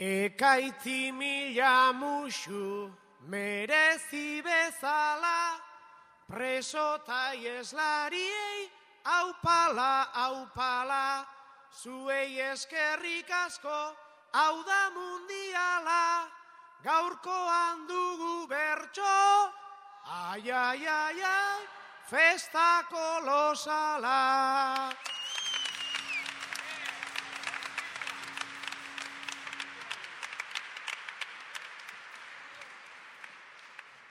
Ekaitzi mila musu merezi bezala, preso ta ieslariei aupala, aupala, zuei eskerrik asko, hau da mundiala, gaurkoan dugu bertso, ai, ai, ai, ai, festa losala